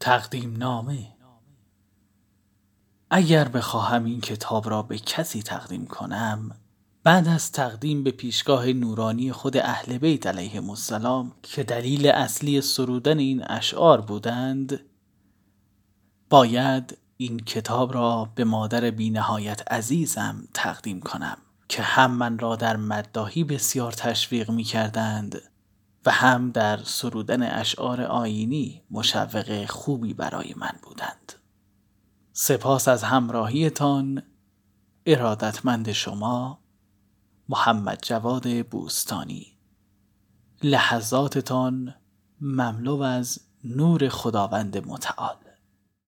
تقدیم نامه اگر بخواهم این کتاب را به کسی تقدیم کنم بعد از تقدیم به پیشگاه نورانی خود اهل بیت علیهم السلام که دلیل اصلی سرودن این اشعار بودند باید این کتاب را به مادر بینهایت عزیزم تقدیم کنم که هم من را در مدداهی بسیار تشویق می کردند هم در سرودن اشعار آینی مشوق خوبی برای من بودند. سپاس از همراهیتان ارادتمند شما محمد جواد بوستانی. لحظاتتان مملو از نور خداوند متعال.